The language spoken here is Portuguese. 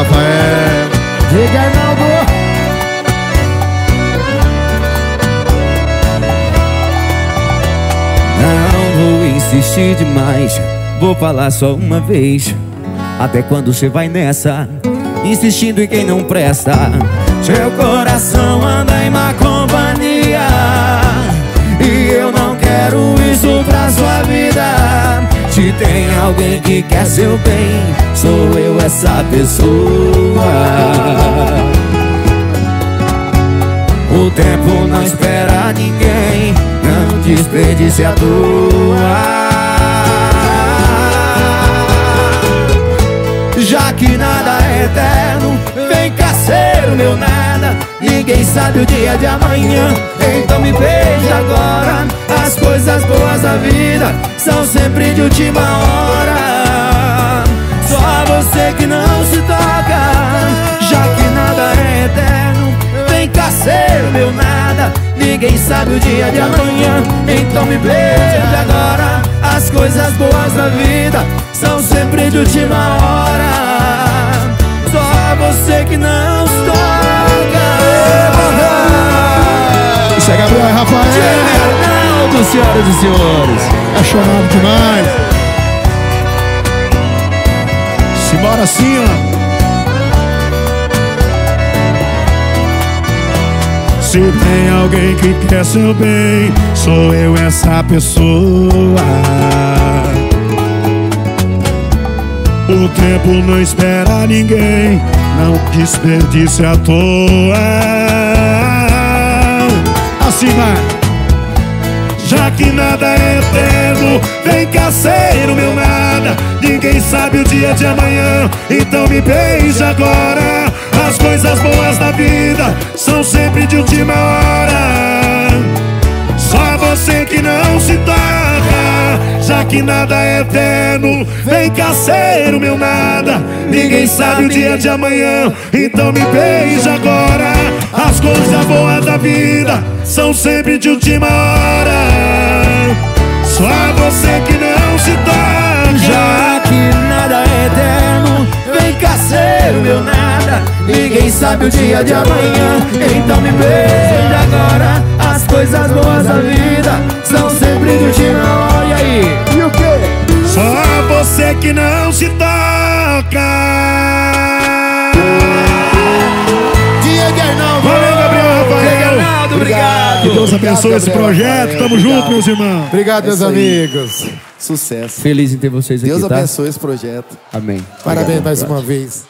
Rafael. Diga, Arnaldo. Não vou insistir demais, vou falar só uma vez. Até quando você vai nessa, insistindo em quem não presta? Seu coração anda em má Tem alguém que quer seu bem, sou eu essa pessoa. O tempo não espera ninguém, não desperdice a tua. Já que nada é eterno, vem cá ser o meu nada. Ninguém sabe o dia de amanhã, então me beija são sempre de última hora. Só você que não se toca, já que nada é eterno. Vem cá ser meu nada Ninguém sabe o dia de amanhã Então me beija agora As coisas boas da vida São sempre de última hora Só você que não se toca Isso é Gabriel Rafael. Arnaldo, senhoras e senhores É chorado demais. Simbora assim, ó. Se tem alguém que quer seu bem, sou eu essa pessoa. O tempo não espera ninguém, não desperdice à toa. Assim vai. Já que nada é eterno, vem cá ser o meu nada. Ninguém sabe o dia de amanhã, então me beija agora. As coisas boas da vida são sempre de última hora. Só você que não se toca, já que nada é eterno, vem cá ser o meu nada. Ninguém sabe o dia de amanhã, então me beija agora. As coisas boas da vida são sempre de última hora. Só você que não se toca. Já que nada é eterno Vem cá ser o meu nada Ninguém sabe o dia de amanhã Então me beija agora As coisas boas da vida São sempre de última hora E aí? E o quê? Só você que não se toca. Deus abençoe esse projeto. Tamo Obrigado. junto, meus irmãos. Obrigado, meus É aí. amigos. Sucesso. Feliz em ter vocês aqui, Deus tá? abençoe esse projeto. Amém Parabéns Obrigado. mais uma vez.